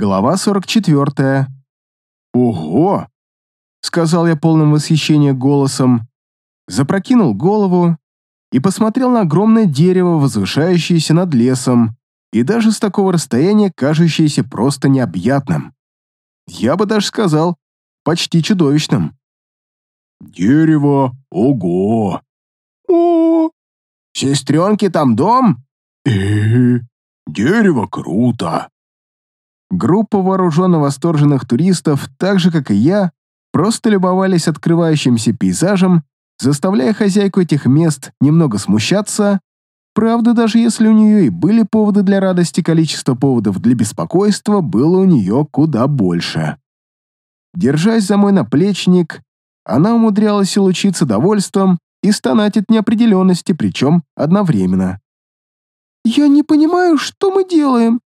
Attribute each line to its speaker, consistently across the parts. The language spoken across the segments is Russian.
Speaker 1: Глава 44. «Ого!» — сказал я полным восхищения голосом, запрокинул голову и посмотрел на огромное дерево, возвышающееся над лесом, и даже с такого расстояния кажущееся просто необъятным. Я бы даже сказал, почти чудовищным. «Дерево, ого!» «О, сестренки, там дом?» «Э, дерево круто!» Группа вооруженно восторженных туристов, так же, как и я, просто любовались открывающимся пейзажем, заставляя хозяйку этих мест немного смущаться. Правда, даже если у нее и были поводы для радости, количество поводов для беспокойства было у нее куда больше. Держась за мой наплечник, она умудрялась и лучиться довольством, и стонать от неопределенности, причем одновременно. «Я не понимаю, что мы делаем»,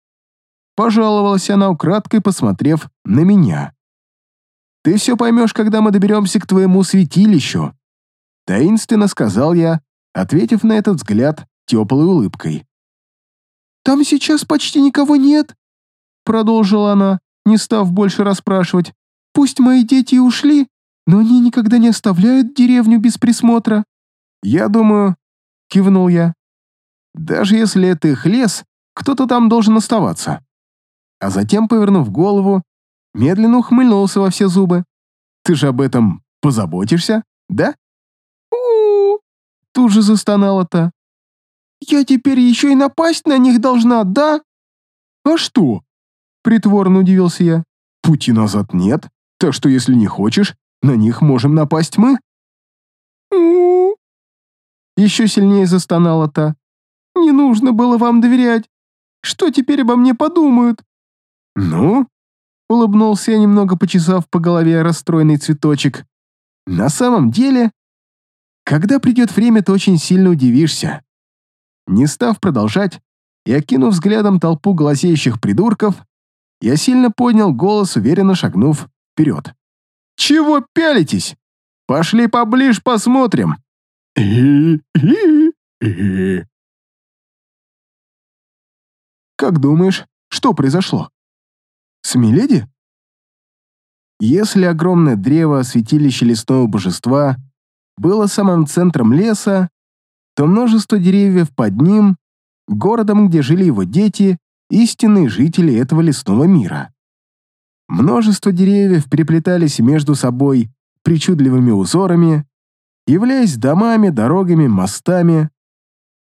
Speaker 1: Пожаловалась она украдкой, посмотрев на меня. «Ты все поймешь, когда мы доберемся к твоему святилищу», таинственно сказал я, ответив на этот взгляд теплой улыбкой. «Там сейчас почти никого нет», продолжила она, не став больше расспрашивать. «Пусть мои дети и ушли, но они никогда не оставляют деревню без присмотра». «Я думаю», — кивнул я, «даже если это их лес, кто-то там должен оставаться» а затем, повернув голову, медленно ухмыльнулся во все зубы. «Ты же об этом позаботишься, да?» у, Тут же застонала та. «Я теперь еще и напасть на них должна, да?» «А что?» Притворно удивился я. «Пути назад нет, так что если не хочешь, на них можем напасть мы». у Еще сильнее застонала та. «Не нужно было вам доверять. Что теперь обо мне подумают?» «Ну?» — улыбнулся я, немного почесав по голове расстроенный цветочек. «На самом деле, когда придет время, ты очень сильно удивишься». Не став продолжать и окинув взглядом толпу глазеющих придурков, я сильно поднял голос, уверенно шагнув вперед. «Чего пялитесь? Пошли поближе посмотрим!» «Как думаешь, что произошло?» С Миледи? Если огромное древо, святилище лесного божества, было самым центром леса, то множество деревьев под ним, городом, где жили его дети, истинные жители этого лесного мира. Множество деревьев переплетались между собой причудливыми узорами, являясь домами, дорогами, мостами.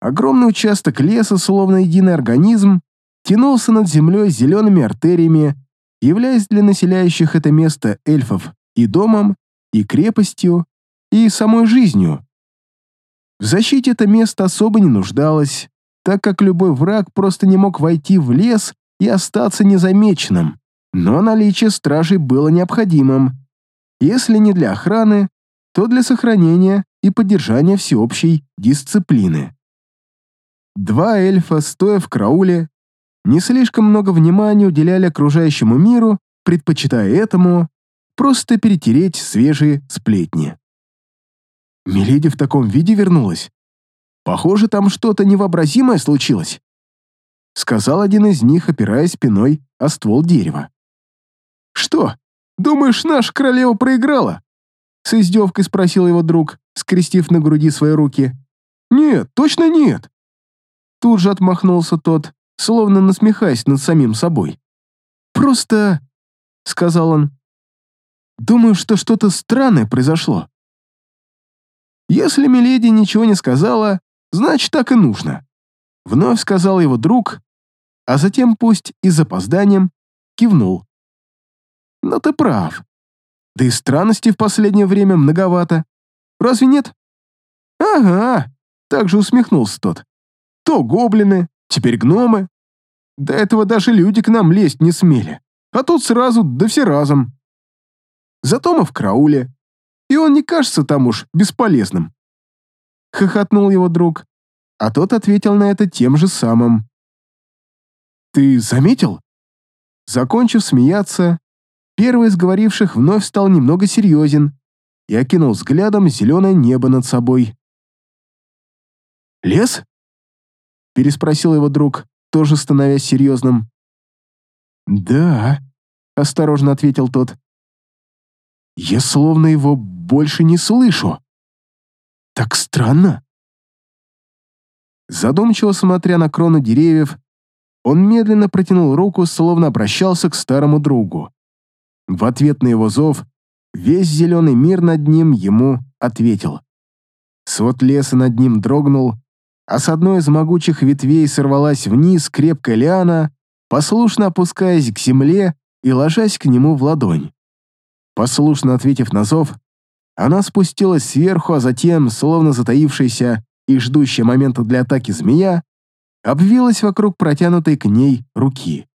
Speaker 1: Огромный участок леса, словно единый организм, тянулся над землей зелеными артериями, являясь для населяющих это место эльфов и домом, и крепостью, и самой жизнью. В защите это место особо не нуждалось, так как любой враг просто не мог войти в лес и остаться незамеченным, но наличие стражей было необходимым, если не для охраны, то для сохранения и поддержания всеобщей дисциплины. Два эльфа, стоя в крауле, не слишком много внимания уделяли окружающему миру, предпочитая этому просто перетереть свежие сплетни. Миледи в таком виде вернулась. Похоже, там что-то невообразимое случилось. Сказал один из них, опираясь спиной о ствол дерева. «Что, думаешь, наша королева проиграла?» С издевкой спросил его друг, скрестив на груди свои руки. «Нет, точно нет!» Тут же отмахнулся тот, словно насмехаясь над самим собой. «Просто...» — сказал он. «Думаю, что что-то странное произошло. Если Миледи ничего не сказала, значит, так и нужно», — вновь сказал его друг, а затем, пусть и с запозданием, кивнул. «Но ты прав. Да и странностей в последнее время многовато. Разве нет?» «Ага», — также усмехнулся тот. «То гоблины, Теперь гномы. До этого даже люди к нам лезть не смели. А тут сразу, да все разом. Зато мы в крауле. И он не кажется там уж бесполезным. Хохотнул его друг, а тот ответил на это тем же самым. «Ты заметил?» Закончив смеяться, первый из говоривших вновь стал немного серьезен и окинул взглядом зеленое небо над собой. «Лес?» Переспросил его друг, тоже становясь серьезным. «Да», — осторожно ответил тот. «Я словно его больше не слышу. Так странно». Задумчиво смотря на крону деревьев, он медленно протянул руку, словно обращался к старому другу. В ответ на его зов весь зеленый мир над ним ему ответил. Свод леса над ним дрогнул, а с одной из могучих ветвей сорвалась вниз крепкая лиана, послушно опускаясь к земле и ложась к нему в ладонь. Послушно ответив на зов, она спустилась сверху, а затем, словно затаившаяся и ждущая момента для атаки змея, обвилась вокруг протянутой к ней руки.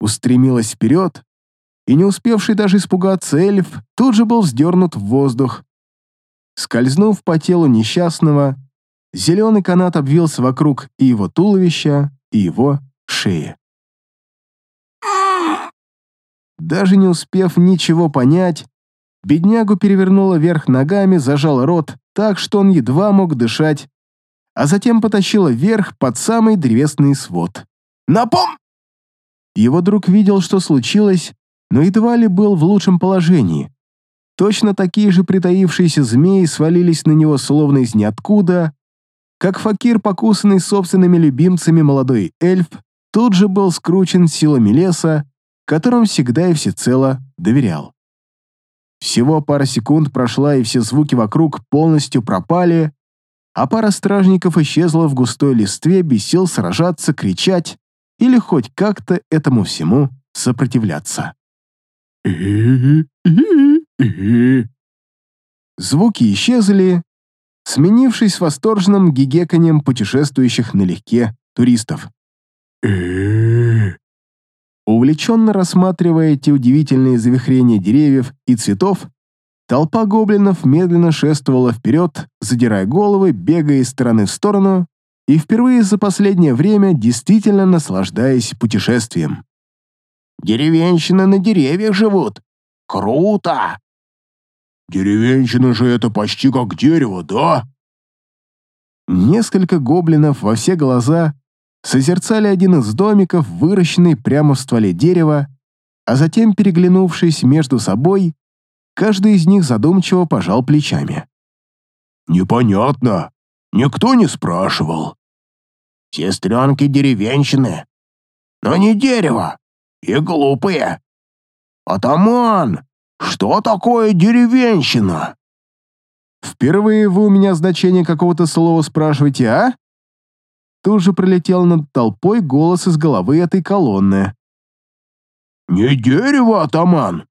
Speaker 1: Устремилась вперед, и не успевший даже испугаться эльф тут же был вздернут в воздух. Скользнув по телу несчастного, зеленый канат обвился вокруг и его туловища, и его шеи. Даже не успев ничего понять, беднягу перевернуло вверх ногами, зажал рот так, что он едва мог дышать, а затем потащила вверх под самый древесный свод. «Напом!» Его друг видел, что случилось, но едва ли был в лучшем положении. Точно такие же притаившиеся змеи свалились на него словно из ниоткуда, как факир, покусанный собственными любимцами молодой эльф, тут же был скручен силами леса, которым всегда и всецело доверял. Всего пара секунд прошла, и все звуки вокруг полностью пропали, а пара стражников исчезла в густой листве, без сил сражаться, кричать или хоть как-то этому всему сопротивляться. Звуки исчезли, сменившись восторженным гигеканьем путешествующих налегке туристов. Увлеченно рассматривая эти удивительные завихрения деревьев и цветов, толпа гоблинов медленно шествовала вперед, задирая головы, бегая из стороны в сторону и впервые за последнее время действительно наслаждаясь путешествием. «Деревенщины на деревьях живут! Круто!»
Speaker 2: «Деревенщина же это почти как дерево, да?»
Speaker 1: Несколько гоблинов во все глаза созерцали один из домиков, выращенный прямо в стволе дерева, а затем, переглянувшись между собой, каждый из них задумчиво пожал плечами.
Speaker 2: «Непонятно. Никто не спрашивал».
Speaker 3: «Сестренки-деревенщины. Но не дерево. И глупые. Атаман, что такое деревенщина?»
Speaker 1: «Впервые вы у меня значение какого-то слова спрашиваете, а?» Тут же пролетел над толпой голос из головы этой колонны.
Speaker 2: «Не дерево, атаман!»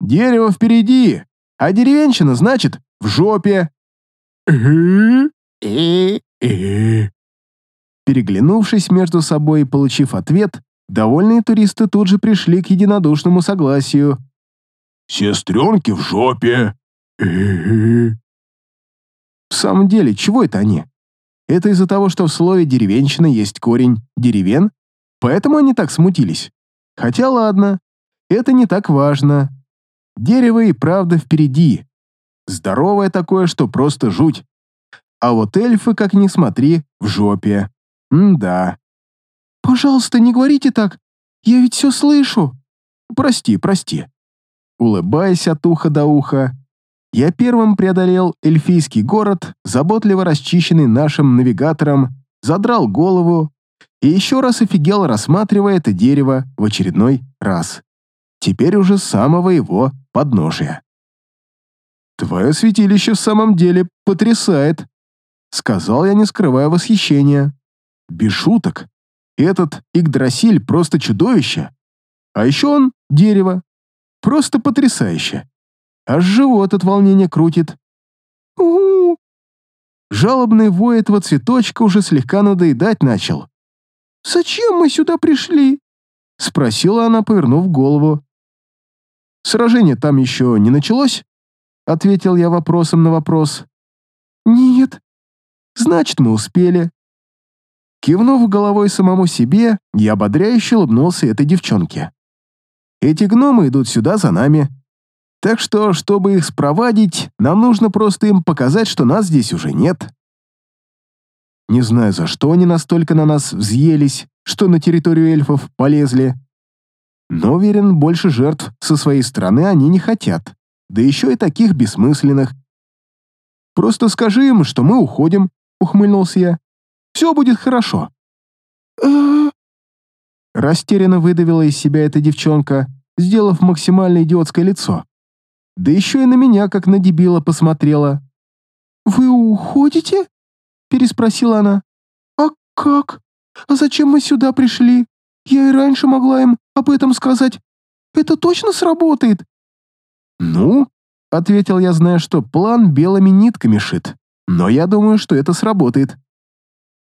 Speaker 1: «Дерево впереди, а деревенщина, значит, в жопе!» Переглянувшись между собой и получив ответ, довольные туристы тут же пришли к единодушному согласию.
Speaker 2: «Сестренки в жопе!»
Speaker 1: В самом деле, чего это они? Это из-за того, что в слове «деревенщина» есть корень «деревен», поэтому они так смутились. Хотя ладно, это не так важно. Дерево и правда впереди. Здоровое такое, что просто жуть. А вот эльфы, как ни смотри, в жопе. М-да. «Пожалуйста, не говорите так. Я ведь все слышу». «Прости, прости». Улыбаясь от уха до уха, я первым преодолел эльфийский город, заботливо расчищенный нашим навигатором, задрал голову и еще раз офигел, рассматривая это дерево в очередной раз. Теперь уже самого его подножия. «Твое святилище в самом деле потрясает», — сказал я, не скрывая восхищения. «Без шуток. Этот Игдрасиль просто чудовище. А еще он — дерево. Просто потрясающе. Аж живот от волнения крутит. у, -у, -у. Жалобный вой этого цветочка уже слегка надоедать начал. «Зачем мы сюда пришли?» — спросила она, повернув голову. «Сражение там еще не началось?» — ответил я вопросом на вопрос. «Нет. Значит, мы успели». Кивнув головой самому себе, я ободряюще улыбнулся этой девчонке. «Эти гномы идут сюда за нами. Так что, чтобы их спровадить, нам нужно просто им показать, что нас здесь уже нет. Не знаю, за что они настолько на нас взъелись, что на территорию эльфов полезли. Но, уверен, больше жертв со своей стороны они не хотят. Да еще и таких бессмысленных. «Просто скажи им, что мы уходим», — ухмыльнулся я. «Все будет хорошо». Растерянно выдавила из себя эта девчонка, сделав максимально идиотское лицо. Да еще и на меня, как на дебила, посмотрела. «Вы уходите?» — переспросила она. «А как? А зачем мы сюда пришли? Я и раньше могла им об этом сказать. Это точно сработает?» «Ну?» — ответил я, зная, что план белыми нитками шит. «Но я думаю, что это сработает».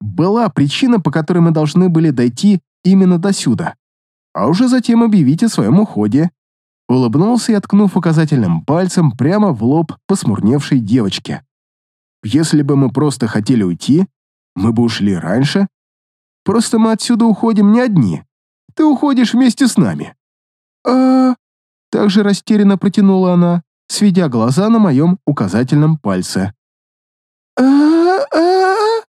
Speaker 1: Была причина, по которой мы должны были дойти именно до сюда, а уже затем объявить о своем уходе. Улыбнулся и, ткнув указательным пальцем прямо в лоб посмурневшей девочке. Если бы мы просто хотели уйти, мы бы ушли раньше. Просто мы отсюда уходим не одни. Ты уходишь вместе с нами. А... Также растерянно протянула она, сведя глаза на моем указательном пальце. а а